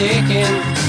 Ticking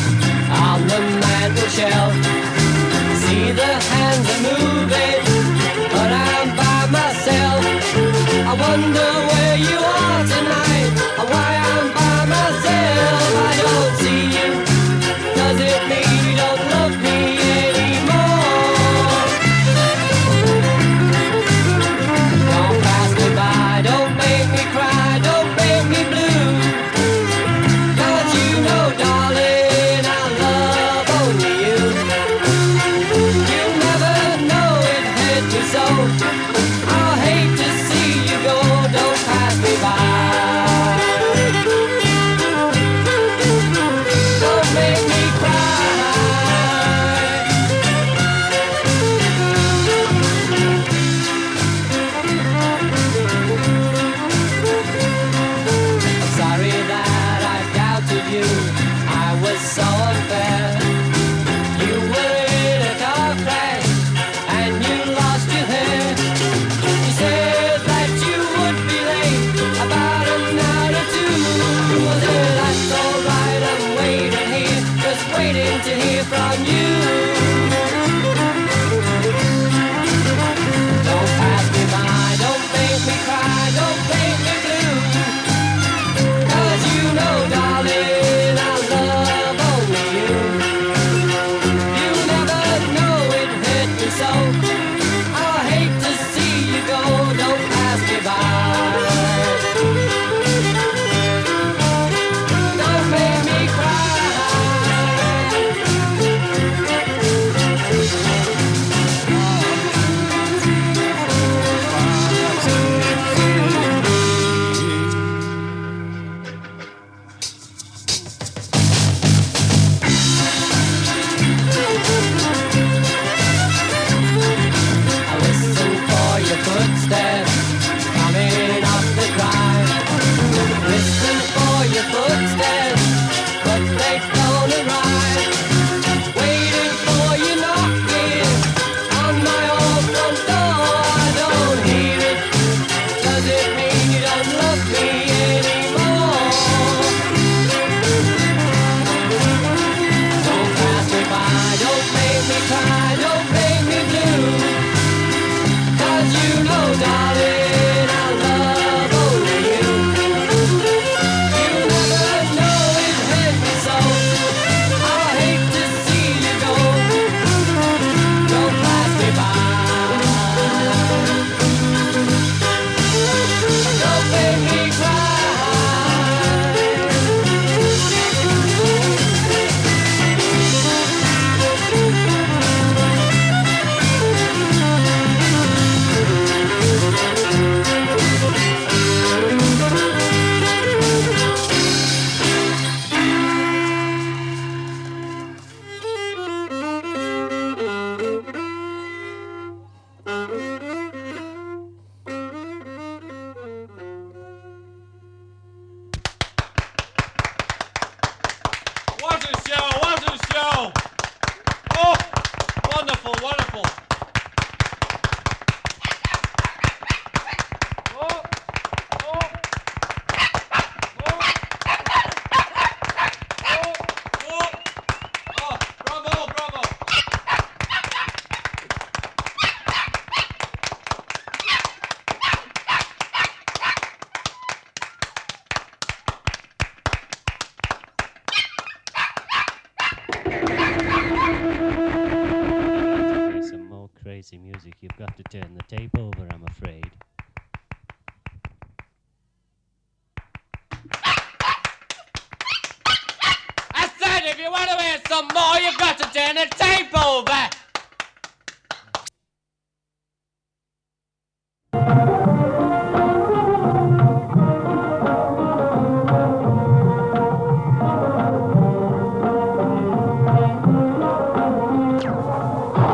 What a show! fancy music. You've got to turn the tape over, I'm afraid. I said if you want to hear some more, you've got to turn the tape over.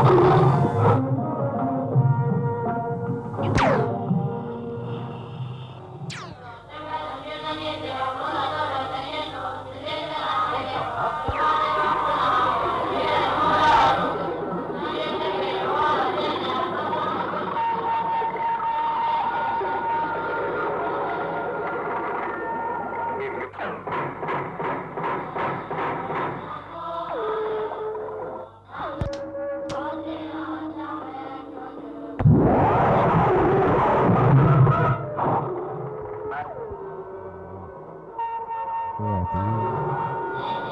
Oh! 我爱你